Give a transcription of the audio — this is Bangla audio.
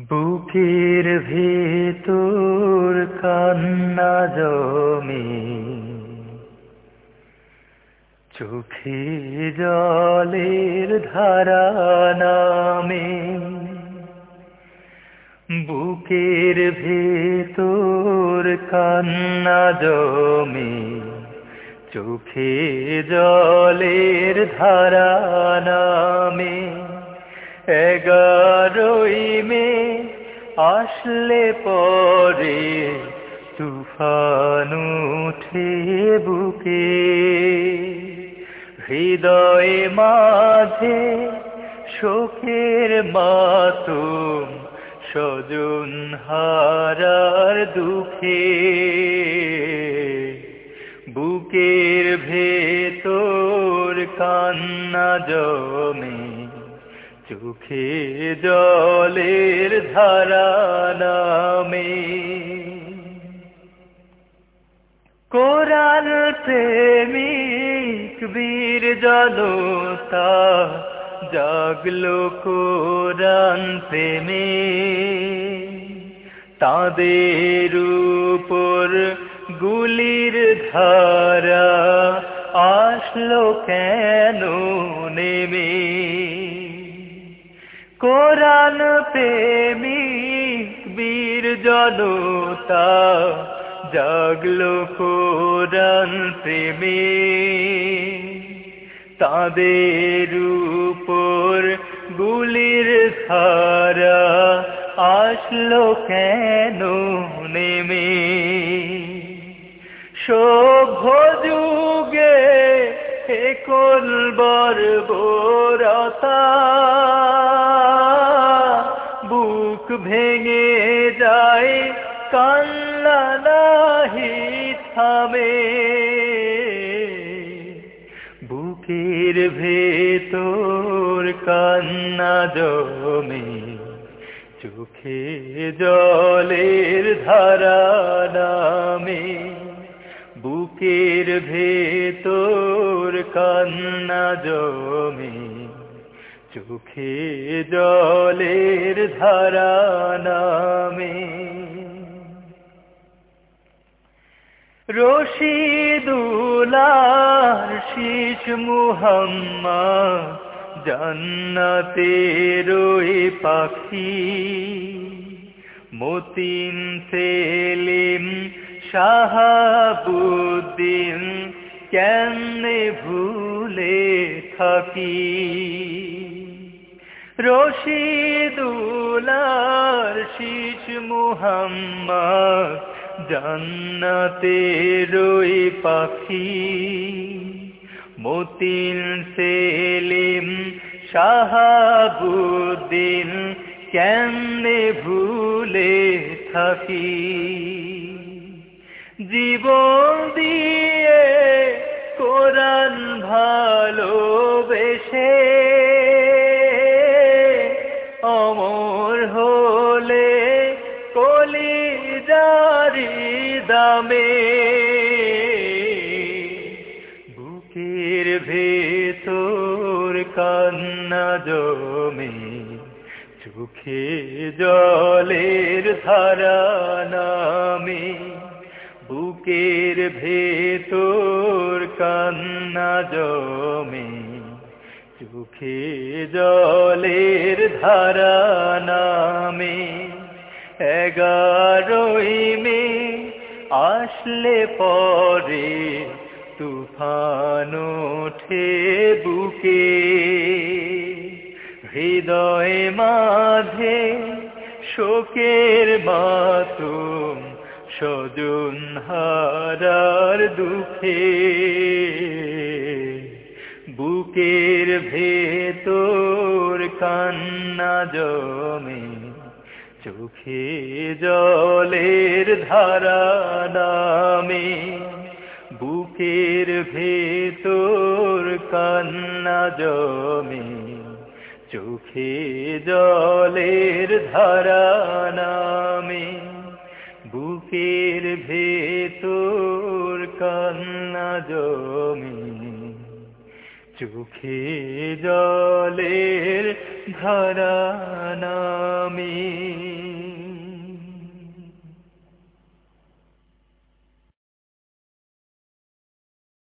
বুকের ভেতর কান্না জমে। চোখে জলের ধারা নামে। বুকের ভেতর কান্না জমে। চোখে জলের ধারা নামে। এগারোই আসলে পরে তুফান উঠে বুকে, হৃদয়ে মাঝে শোকের মাতুম স্বজন হারার দুঃখে, বুকের ভেতর কান্না জমে চোখে জলের ধারা নামে। কোরআন প্রেমিক বীর জনতা, জাগলো কোরআন প্রেমে। তাদের উপর গুলির ধারা আসলো কেন? কোরআন প্রেমিক বীর জনতা, জাগলো কোরআন প্রেমে। তাদের উপর গুলির ধারা আসলো কেন নেমে? সভ্য যুগে একল বর্বরতা? ভেঙে যায়, কান্না নাহি থামে। বুকের ভেতর কান্না জমে, চোখে জলের ধারা নামে। বুকের ভেতর কান্না জমে চোখে জলের ধারা নামে। রশিদুলার শীষ মুহাম্মদ জান্নাতের ওই পাখি। মতিন সেলিম শাহাবুদ্দিন কেন ভুলে থাকি? রশিদুলার শীষ মুহাম্মদ জান্নাতের ওই পাখি। মতিন সেলিম শাহাবুদ্দিন কেমনে ভুলে থাকি? জীবন দিয়ে দামে বুকের ভেতর কান্না জমে, চোখে জলের ধারা নামে, বুকের ভেতর কান্না জমে, চোখে জলের ধারা নামে। এগারোই মে আসলে পরে তুফান ওঠে বুকে। হৃদয় মাঝে শোকের মাতুম সজন হারার দুঃখে। বুকের ভেতর কান্না জমে চোখে জলের ধারা নামে, বুকের ভেতর কান্না জমে, চোখে জলের ধারা নামে, বুকের ভেতর কান্না জমে, চোখে জলের ধারা নামে।